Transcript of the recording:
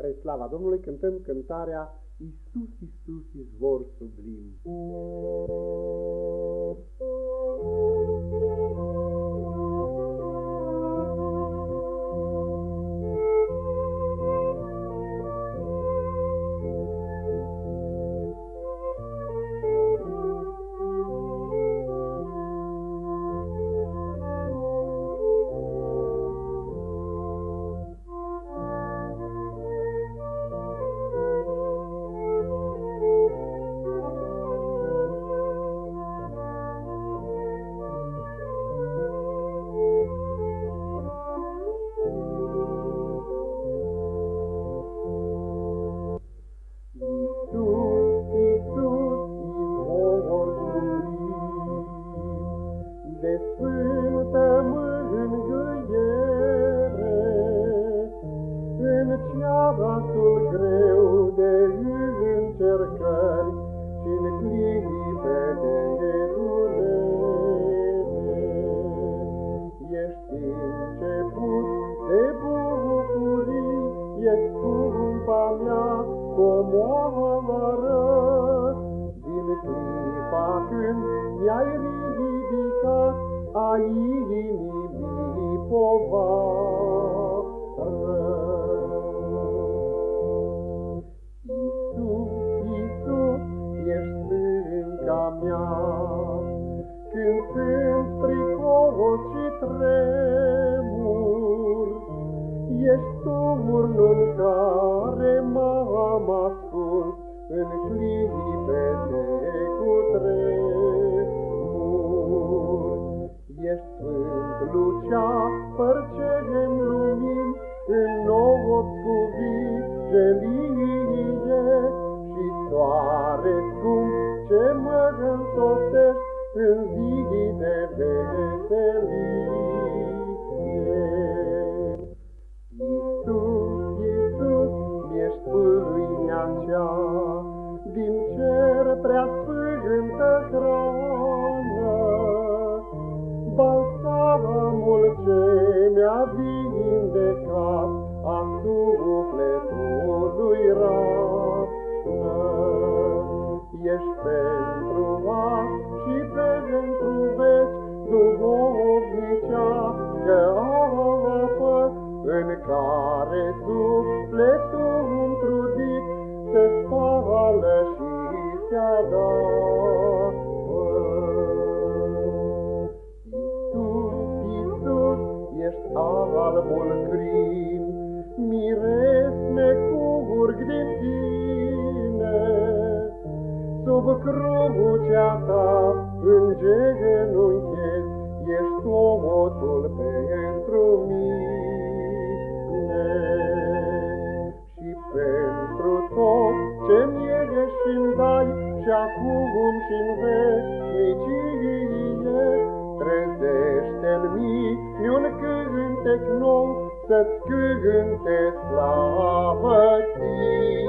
Spre slava Domnului cântăm cântarea Iisus, Iisus, izvor sublim. Comoară, din clipa când mi-ai ridicat a inimii povară. Iisus, Iisus, ești stânca mea, când ești turnul în care m-am ascuns în clipe de cutremur. Ești sfânt luceafăr ce-mi lumini în nopți cu vigelie și soare scump ce mă însoțești în zi de veselie. Balsamul ce mi-a vindecat a sufletului rană. Ești pentru azi și pentru veci duhovnicească apă, în care sufletul albul crin, miresme curg din tine, sub crucea ta în genunchezi, ești totul pentru mine. Și pentru tot ce-mi și-mi dai, și acum și-n veșnicie, rădește-l mii un cântec nou, să-ți cânte slavă ție.